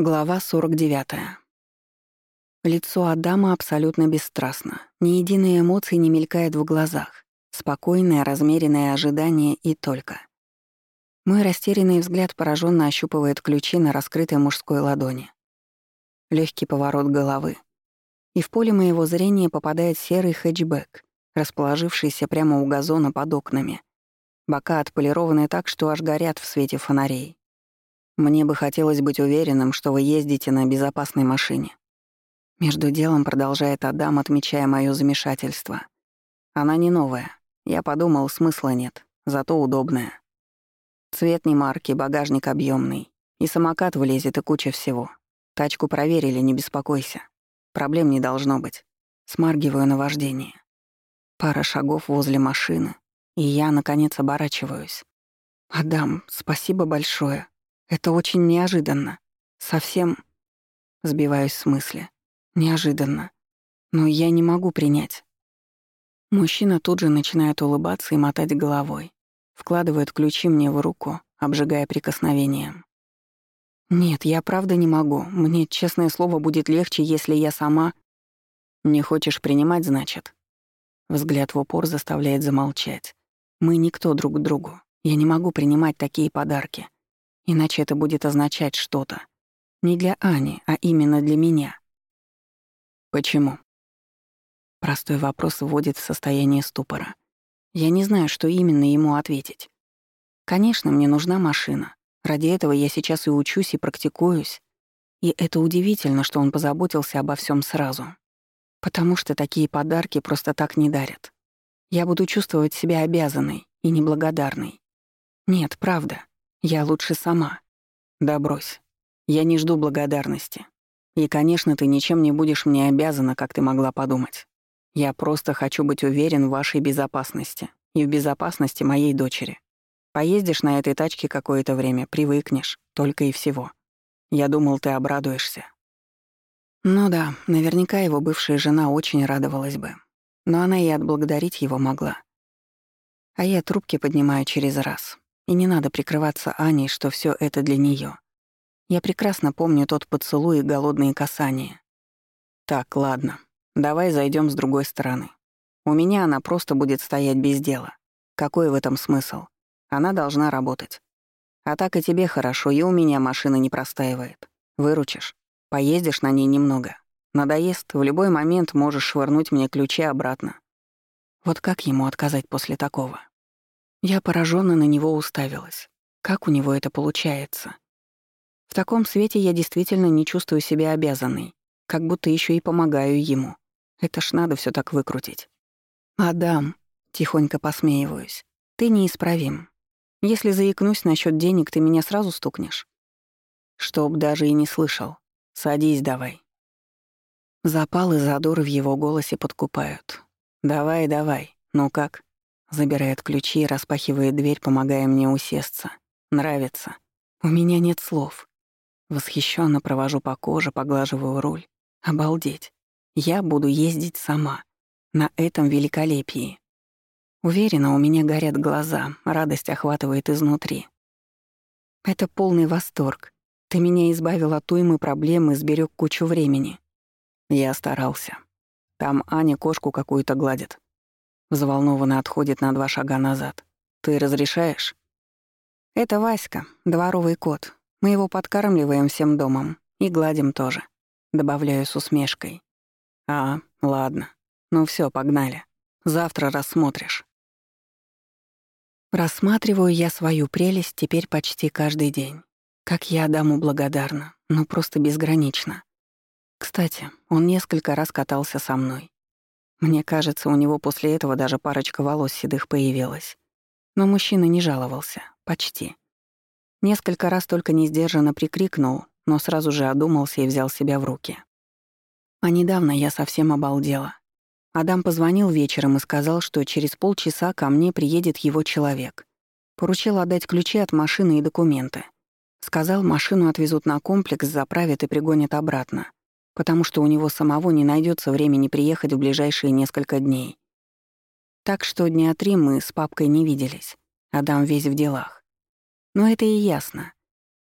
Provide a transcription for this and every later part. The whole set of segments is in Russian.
Глава 49. Лицо Адама абсолютно бесстрастно. Ни единой эмоции не мелькает в глазах. Спокойное, размеренное ожидание и только. Мой растерянный взгляд пораженно ощупывает ключи на раскрытой мужской ладони. Легкий поворот головы. И в поле моего зрения попадает серый хэтчбэк, расположившийся прямо у газона под окнами. Бока отполированы так, что аж горят в свете фонарей. Мне бы хотелось быть уверенным, что вы ездите на безопасной машине. Между делом продолжает Адам, отмечая моё замешательство. Она не новая. Я подумал, смысла нет, зато удобная. Цвет не марки, багажник объемный, И самокат влезет, и куча всего. Тачку проверили, не беспокойся. Проблем не должно быть. Смаргиваю на вождение. Пара шагов возле машины, и я, наконец, оборачиваюсь. «Адам, спасибо большое», это очень неожиданно. Совсем... Сбиваюсь с мысли. Неожиданно. Но я не могу принять. Мужчина тут же начинает улыбаться и мотать головой. Вкладывает ключи мне в руку, обжигая прикосновением. «Нет, я правда не могу. Мне, честное слово, будет легче, если я сама...» «Не хочешь принимать, значит?» Взгляд в упор заставляет замолчать. «Мы никто друг другу. Я не могу принимать такие подарки. Иначе это будет означать что-то. Не для Ани, а именно для меня. Почему? Простой вопрос вводит в состояние ступора. Я не знаю, что именно ему ответить. Конечно, мне нужна машина. Ради этого я сейчас и учусь, и практикуюсь. И это удивительно, что он позаботился обо всем сразу. Потому что такие подарки просто так не дарят. Я буду чувствовать себя обязанной и неблагодарной. Нет, правда. Я лучше сама. Да брось. Я не жду благодарности. И, конечно, ты ничем не будешь мне обязана, как ты могла подумать. Я просто хочу быть уверен в вашей безопасности и в безопасности моей дочери. Поездишь на этой тачке какое-то время, привыкнешь, только и всего. Я думал, ты обрадуешься. Ну да, наверняка его бывшая жена очень радовалась бы. Но она и отблагодарить его могла. А я трубки поднимаю через раз. И не надо прикрываться Аней, что все это для нее. Я прекрасно помню тот поцелуй и голодные касания. Так, ладно. Давай зайдем с другой стороны. У меня она просто будет стоять без дела. Какой в этом смысл? Она должна работать. А так и тебе хорошо, и у меня машина не простаивает. Выручишь. Поездишь на ней немного. Надоест, в любой момент можешь швырнуть мне ключи обратно. Вот как ему отказать после такого? Я пораженно на него уставилась. Как у него это получается? В таком свете я действительно не чувствую себя обязанной, как будто еще и помогаю ему. Это ж надо все так выкрутить. «Адам», — тихонько посмеиваюсь, — «ты неисправим. Если заикнусь насчет денег, ты меня сразу стукнешь». «Чтоб даже и не слышал. Садись давай». Запал и задор в его голосе подкупают. «Давай, давай. Ну как?» Забирает ключи распахивает дверь, помогая мне усесться. Нравится. У меня нет слов. Восхищенно провожу по коже, поглаживаю руль. Обалдеть. Я буду ездить сама. На этом великолепии. Уверена, у меня горят глаза, радость охватывает изнутри. Это полный восторг. Ты меня избавил от уймы проблем и сберег кучу времени. Я старался. Там Аня кошку какую-то гладит. Взволнованно отходит на два шага назад. «Ты разрешаешь?» «Это Васька, дворовый кот. Мы его подкармливаем всем домом. И гладим тоже», — добавляю с усмешкой. «А, ладно. Ну все, погнали. Завтра рассмотришь». Рассматриваю я свою прелесть теперь почти каждый день. Как я Адаму благодарна, ну просто безгранично. Кстати, он несколько раз катался со мной. Мне кажется, у него после этого даже парочка волос седых появилась. Но мужчина не жаловался. Почти. Несколько раз только несдержанно прикрикнул, но сразу же одумался и взял себя в руки. А недавно я совсем обалдела. Адам позвонил вечером и сказал, что через полчаса ко мне приедет его человек. Поручил отдать ключи от машины и документы. Сказал, машину отвезут на комплекс, заправят и пригонят обратно потому что у него самого не найдется времени приехать в ближайшие несколько дней. Так что дня три мы с папкой не виделись. Адам весь в делах. Но это и ясно.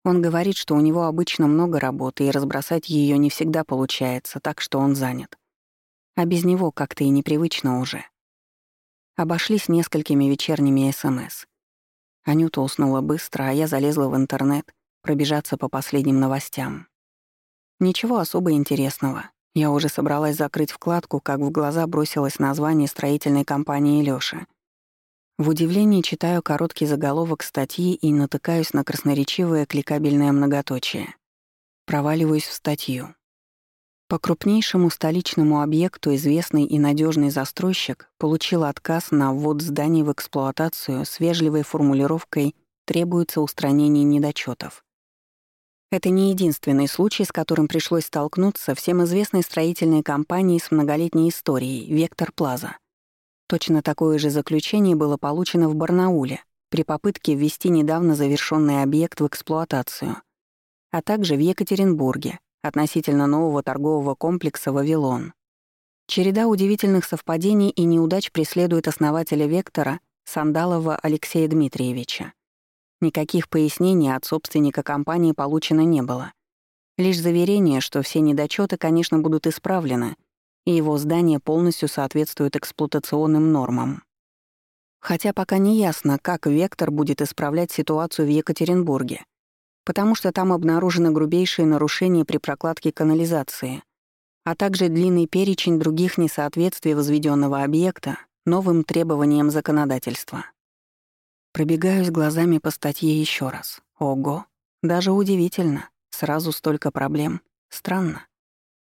Он говорит, что у него обычно много работы, и разбросать ее не всегда получается, так что он занят. А без него как-то и непривычно уже. Обошлись несколькими вечерними СМС. Анюта уснула быстро, а я залезла в интернет пробежаться по последним новостям. Ничего особо интересного. Я уже собралась закрыть вкладку, как в глаза бросилось название строительной компании Лёши. В удивлении читаю короткий заголовок статьи и натыкаюсь на красноречивое кликабельное многоточие. Проваливаюсь в статью. По крупнейшему столичному объекту известный и надежный застройщик получил отказ на ввод зданий в эксплуатацию с вежливой формулировкой «требуется устранение недочетов. Это не единственный случай, с которым пришлось столкнуться всем известной строительной компании с многолетней историей «Вектор Плаза». Точно такое же заключение было получено в Барнауле при попытке ввести недавно завершенный объект в эксплуатацию, а также в Екатеринбурге относительно нового торгового комплекса «Вавилон». Череда удивительных совпадений и неудач преследует основателя «Вектора» Сандалова Алексея Дмитриевича. Никаких пояснений от собственника компании получено не было. Лишь заверение, что все недочеты, конечно, будут исправлены, и его здание полностью соответствует эксплуатационным нормам. Хотя пока не ясно, как «Вектор» будет исправлять ситуацию в Екатеринбурге, потому что там обнаружены грубейшие нарушения при прокладке канализации, а также длинный перечень других несоответствий возведенного объекта новым требованиям законодательства. Пробегаюсь глазами по статье еще раз. Ого, даже удивительно. Сразу столько проблем. Странно.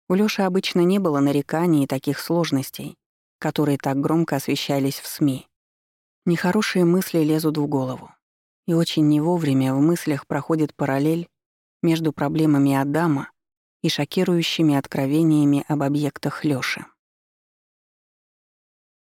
У Лёши обычно не было нареканий и таких сложностей, которые так громко освещались в СМИ. Нехорошие мысли лезут в голову. И очень не вовремя в мыслях проходит параллель между проблемами Адама и шокирующими откровениями об объектах Лёши.